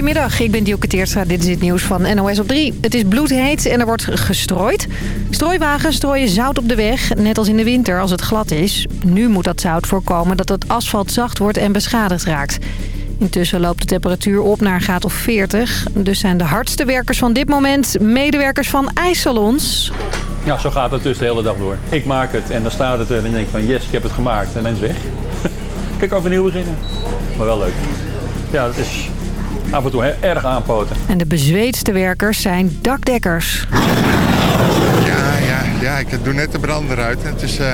Goedemiddag, ik ben Dielke Teertstra. Dit is het nieuws van NOS op 3. Het is bloedheet en er wordt gestrooid. Strooiwagens strooien zout op de weg, net als in de winter als het glad is. Nu moet dat zout voorkomen dat het asfalt zacht wordt en beschadigd raakt. Intussen loopt de temperatuur op naar een graad of 40. Dus zijn de hardste werkers van dit moment medewerkers van ijssalons. Ja, zo gaat het dus de hele dag door. Ik maak het en dan staat het er en denk ik van yes, ik heb het gemaakt. En dan is het weg. Kijk, overnieuw beginnen. Maar wel leuk. Ja, het is af en toe erg aanpoten. En de bezweetste werkers zijn dakdekkers. Ja, ja, ja, ik doe net de brander uit. Het is, uh,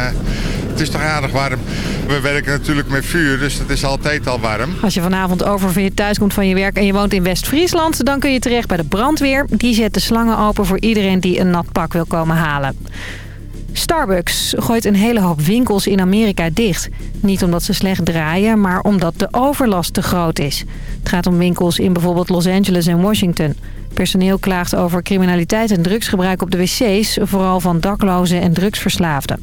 het is toch aardig warm. We werken natuurlijk met vuur, dus het is altijd al warm. Als je vanavond oververhit thuiskomt van je werk en je woont in West-Friesland... dan kun je terecht bij de brandweer. Die zet de slangen open voor iedereen die een nat pak wil komen halen. Starbucks gooit een hele hoop winkels in Amerika dicht. Niet omdat ze slecht draaien, maar omdat de overlast te groot is. Het gaat om winkels in bijvoorbeeld Los Angeles en Washington. Personeel klaagt over criminaliteit en drugsgebruik op de wc's... vooral van daklozen en drugsverslaafden.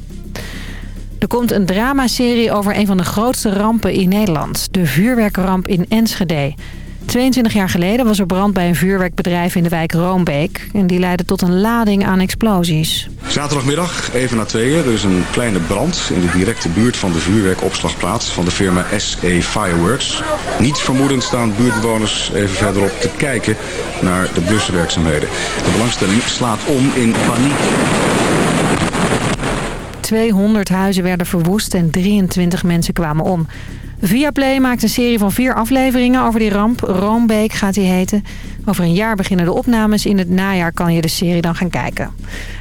Er komt een dramaserie over een van de grootste rampen in Nederland. De vuurwerkramp in Enschede. 22 jaar geleden was er brand bij een vuurwerkbedrijf in de wijk Roombeek. En die leidde tot een lading aan explosies. Zaterdagmiddag, even na tweeën, is een kleine brand in de directe buurt van de vuurwerkopslagplaats van de firma SE Fireworks. Niet vermoedend staan buurtbewoners even verderop te kijken naar de bluswerkzaamheden. De belangstelling slaat om in paniek. 200 huizen werden verwoest en 23 mensen kwamen om. Viaplay maakt een serie van vier afleveringen over die ramp. Roombeek gaat die heten. Over een jaar beginnen de opnames. In het najaar kan je de serie dan gaan kijken.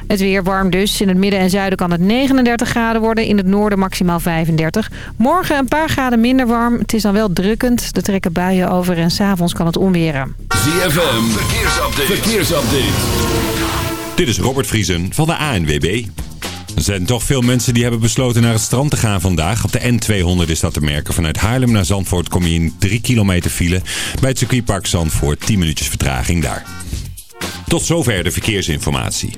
Het weer warm dus. In het midden en zuiden kan het 39 graden worden. In het noorden maximaal 35. Morgen een paar graden minder warm. Het is dan wel drukkend. Er trekken buien over en s'avonds kan het onweren. ZFM, verkeersupdate. verkeersupdate. Dit is Robert Vriesen van de ANWB. Er zijn toch veel mensen die hebben besloten naar het strand te gaan vandaag. Op de N200 is dat te merken. Vanuit Haarlem naar Zandvoort kom je in 3 kilometer file. Bij het circuitpark Zandvoort 10 minuutjes vertraging daar. Tot zover de verkeersinformatie.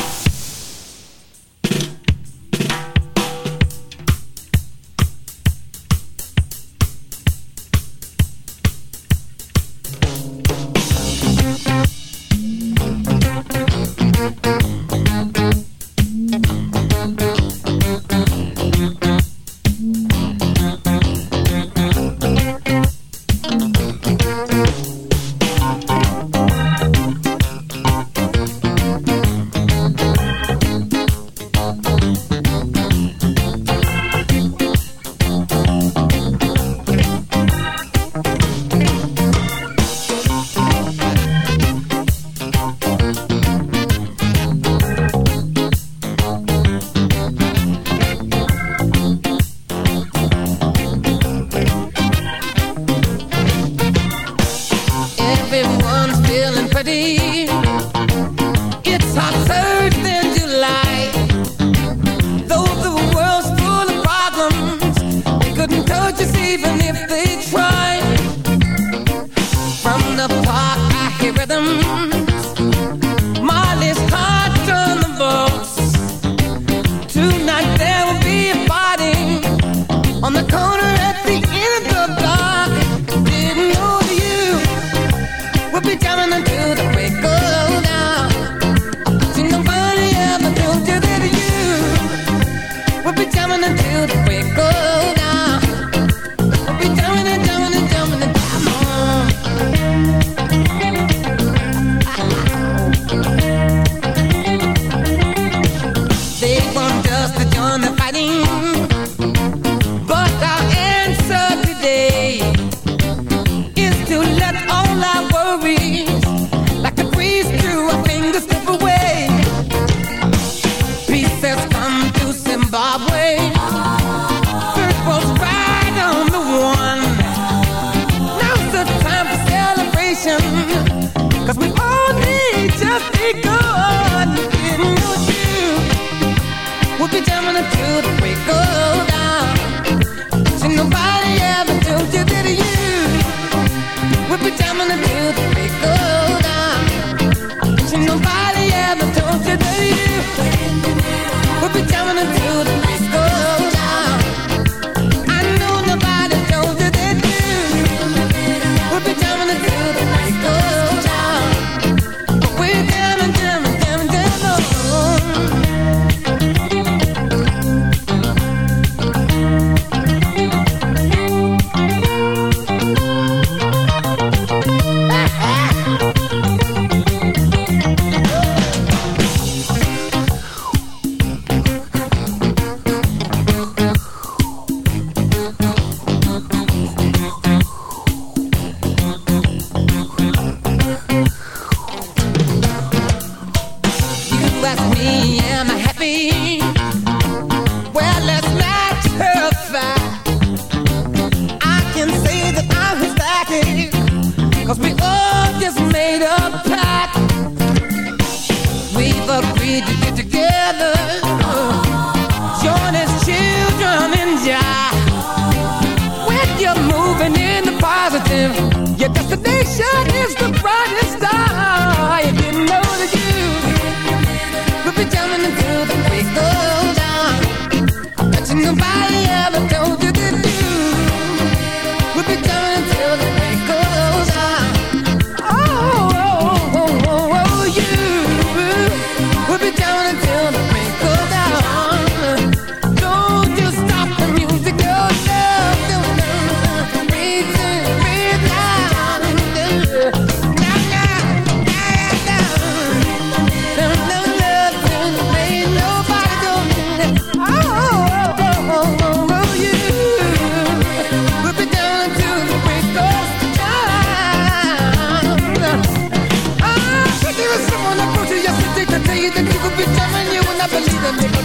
them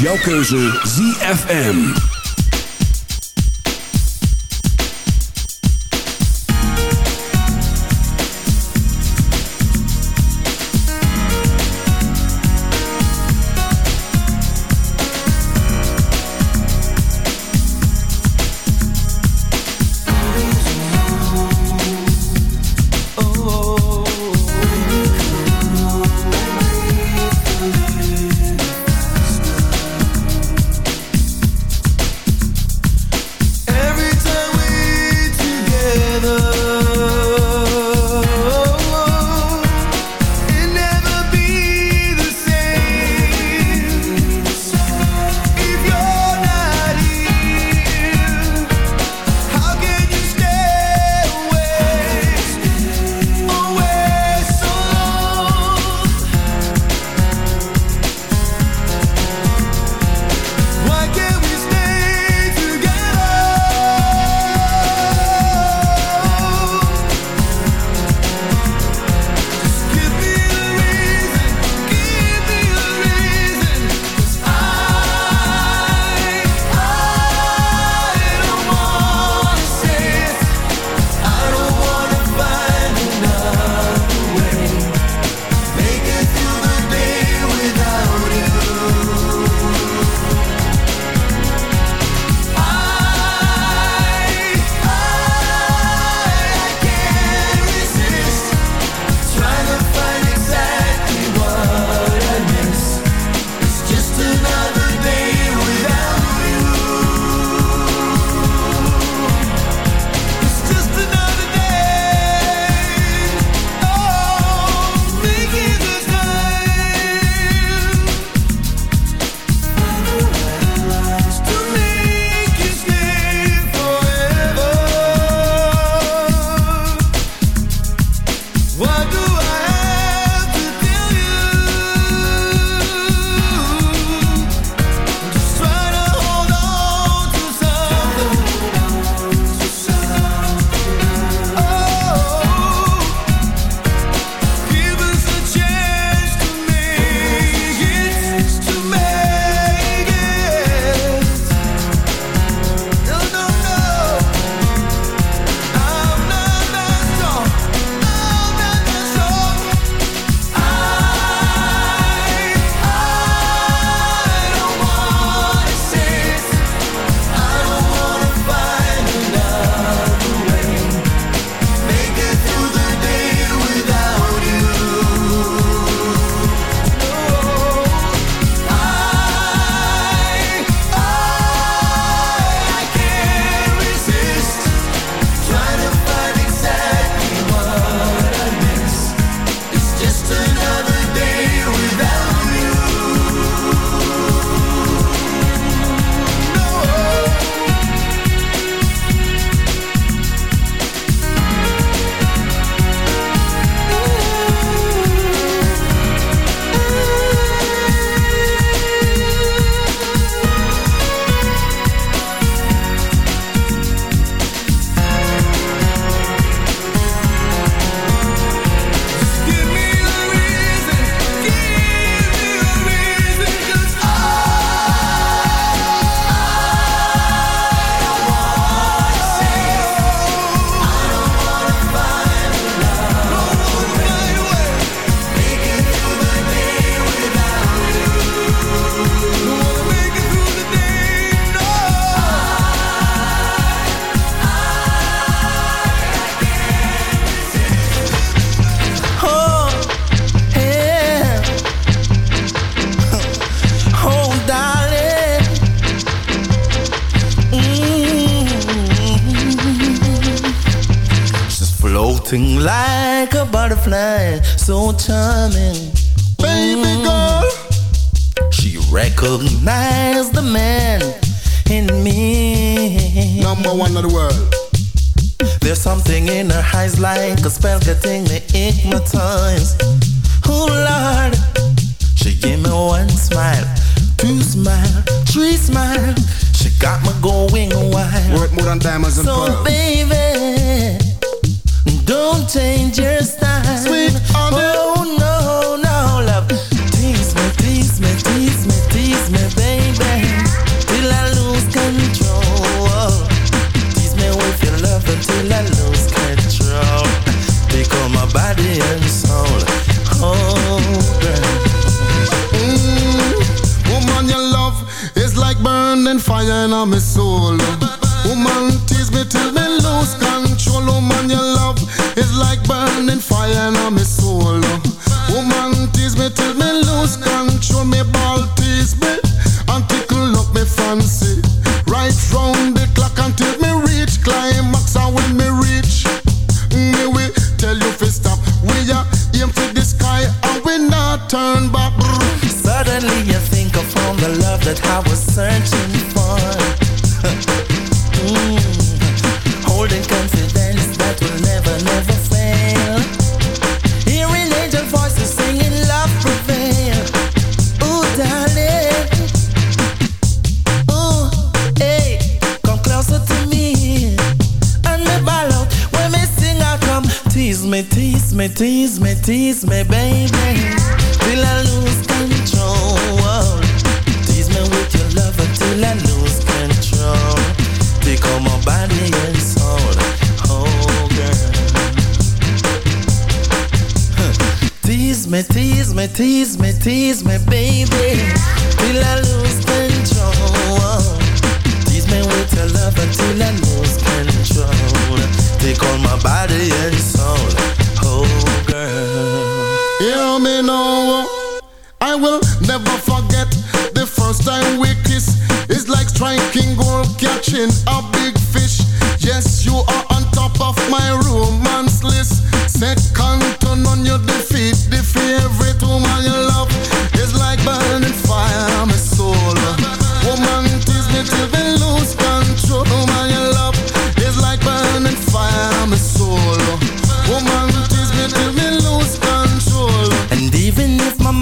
jouw keuze ZFM. squeeze me till me lose control. Oh man, your love is like burning fire in my soul. Oh man, tease me till me lose control. Me ball tease me and tickle up me fancy. Right round the clock until me reach climax. And when me reach, mm, me we tell you fi stop. We are aim for the sky and we not turn back. Suddenly you think upon the love that I was searching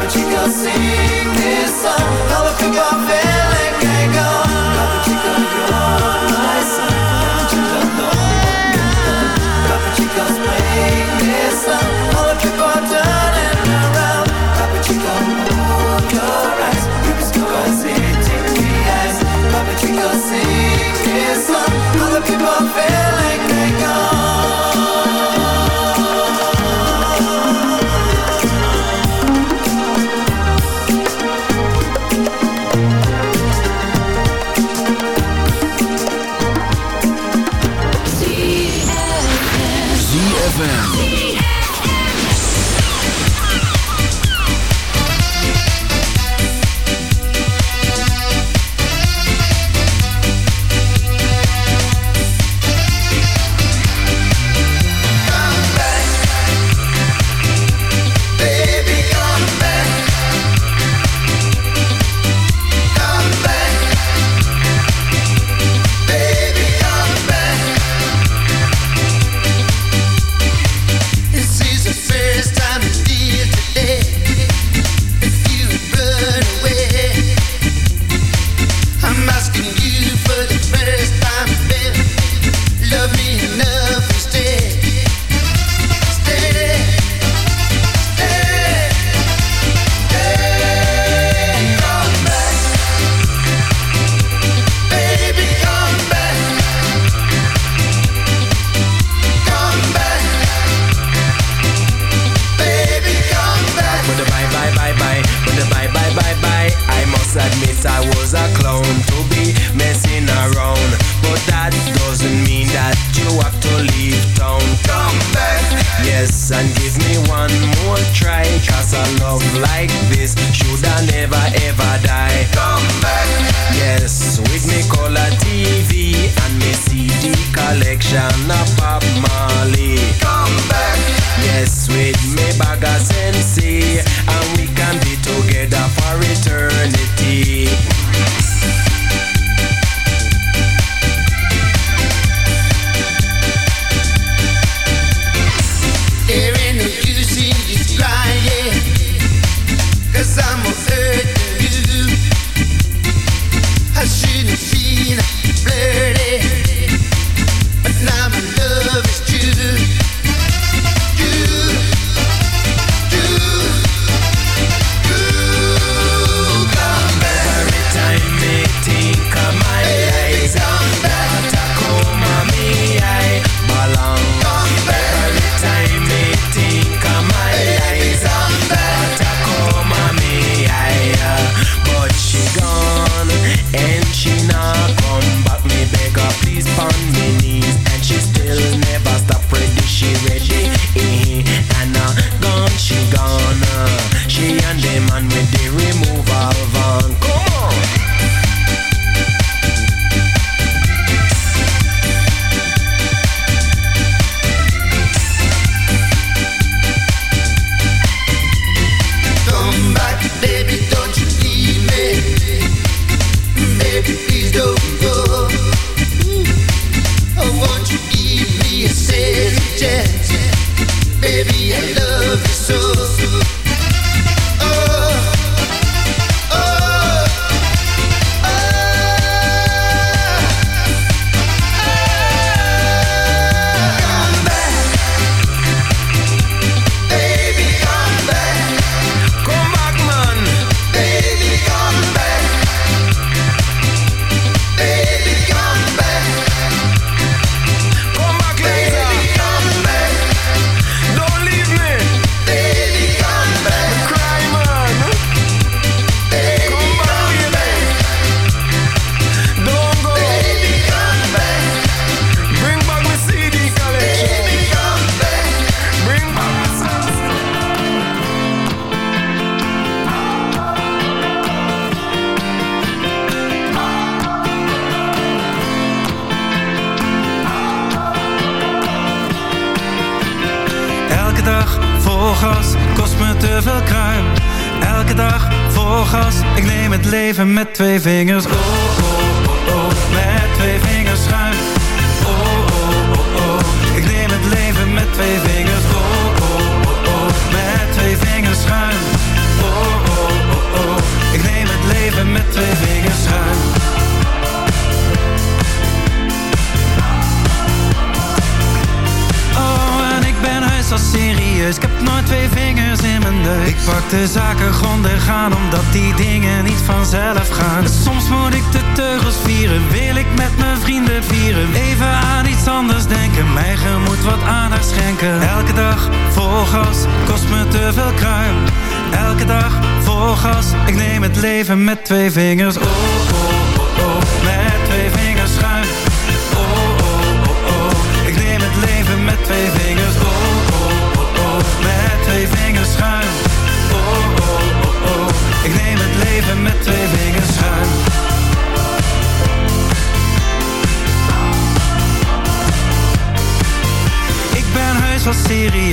but you go see.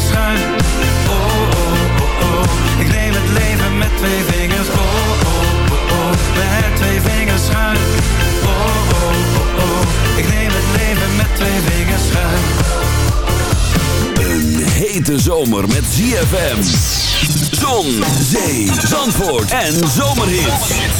vingers schuim. Oh, oh, oh, oh, ik neem het leven met twee vingers. Oh, oh, oh, oh, met twee vingers schuim. Oh, oh, oh, oh, ik neem het leven met twee vingers schuim. Een hete zomer met ZFM. Zon, zee, zandvoort en zomerhits.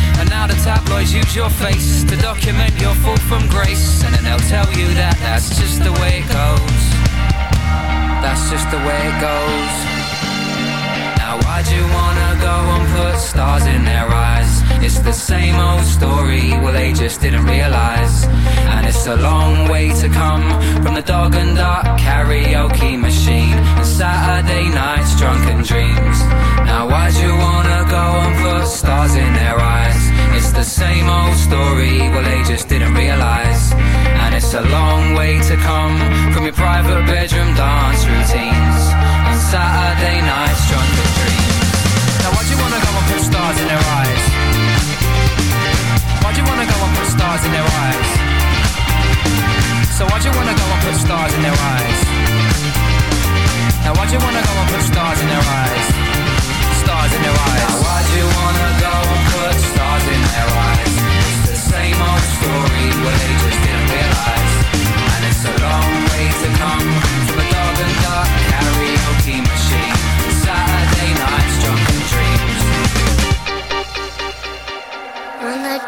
And now the tabloids use your face to document your fall from grace. And then they'll tell you that that's just the way it goes. That's just the way it goes. Now why'd you wanna go and put stars in their eyes? It's the same old story, well they just didn't realise And it's a long way to come from the dog and duck karaoke machine And Saturday nights drunken dreams Now why'd you wanna private bedroom dance routines on Saturday nights drunk with dreams. Now why do you wanna go and put stars in their eyes? Why do you wanna go and put stars in their eyes? So why do you wanna go and put stars in their eyes? Now why do you wanna go and put stars in their eyes? Stars in their eyes.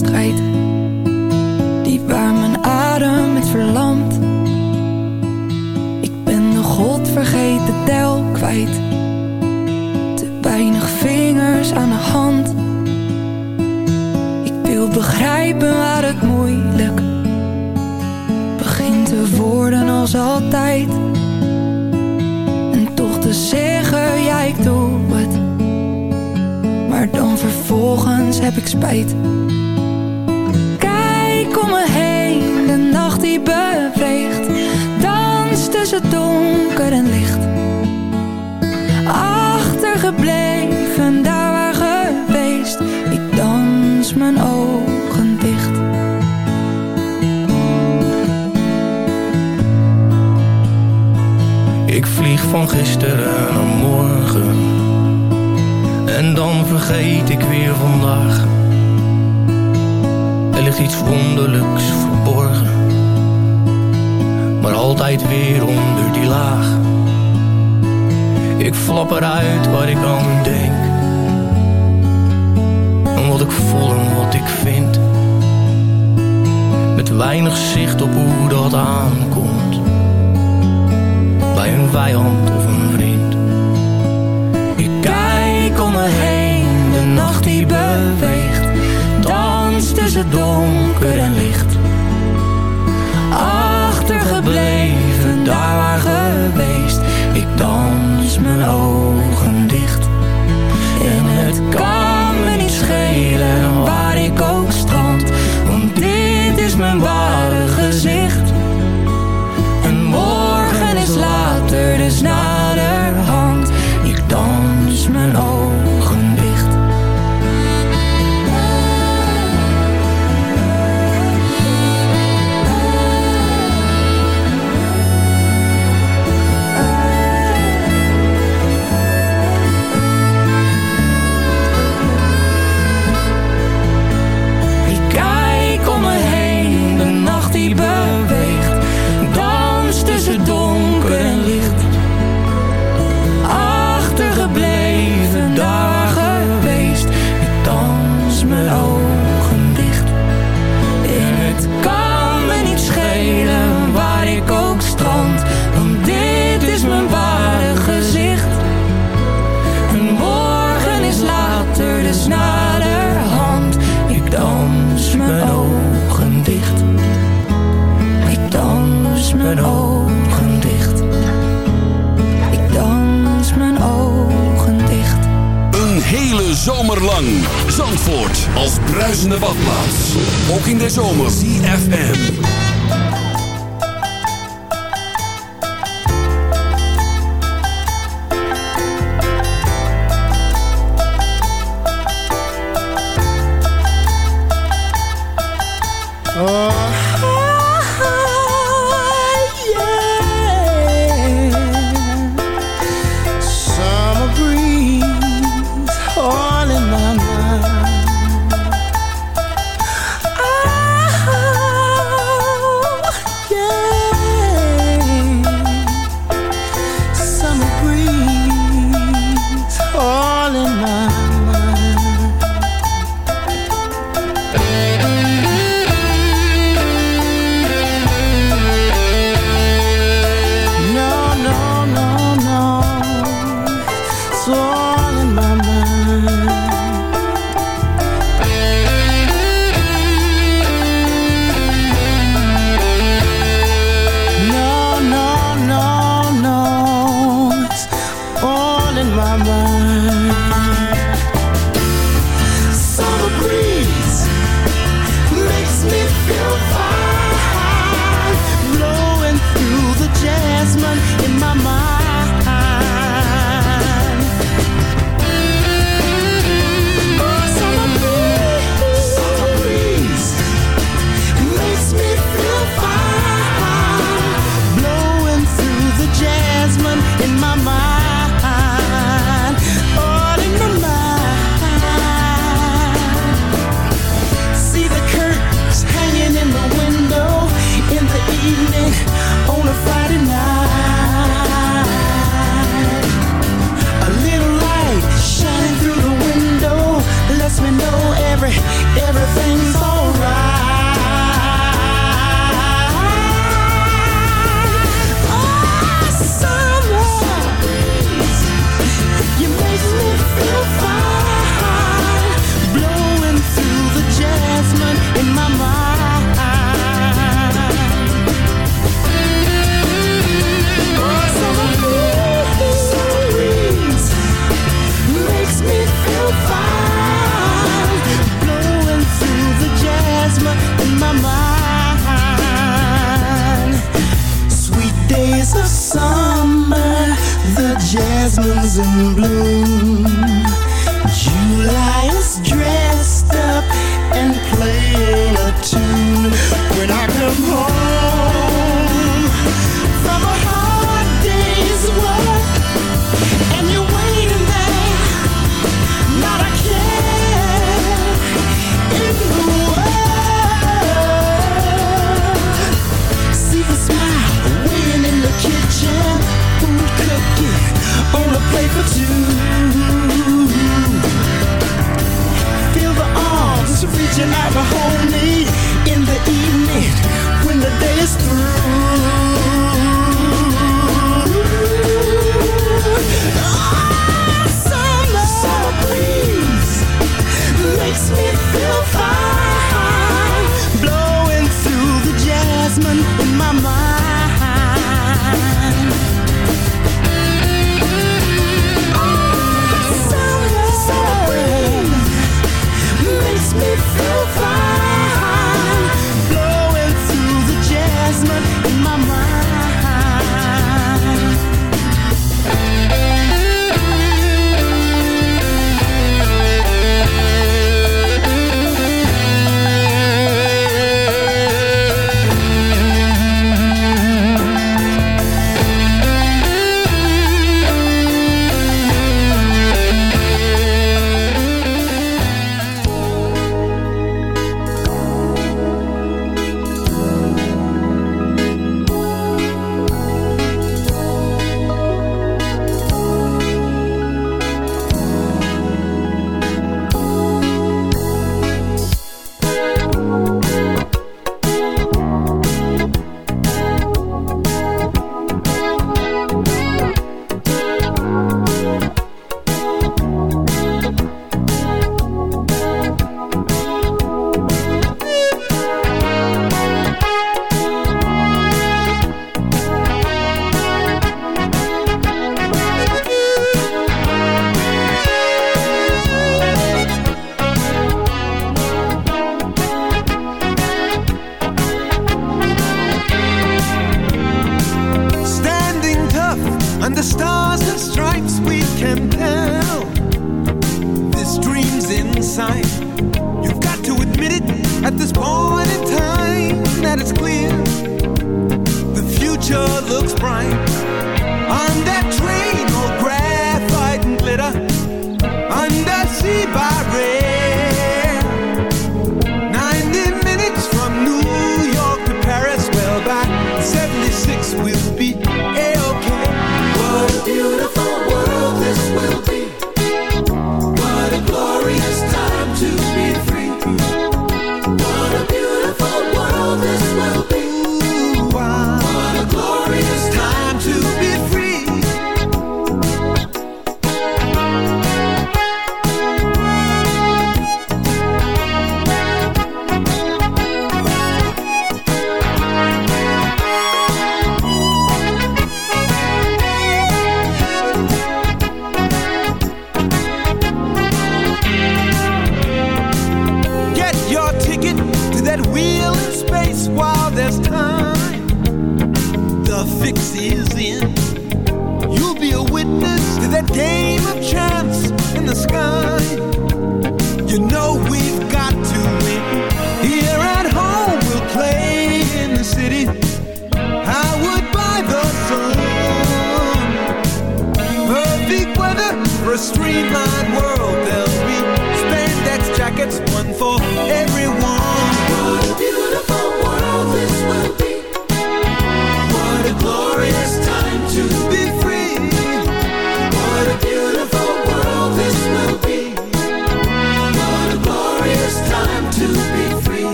In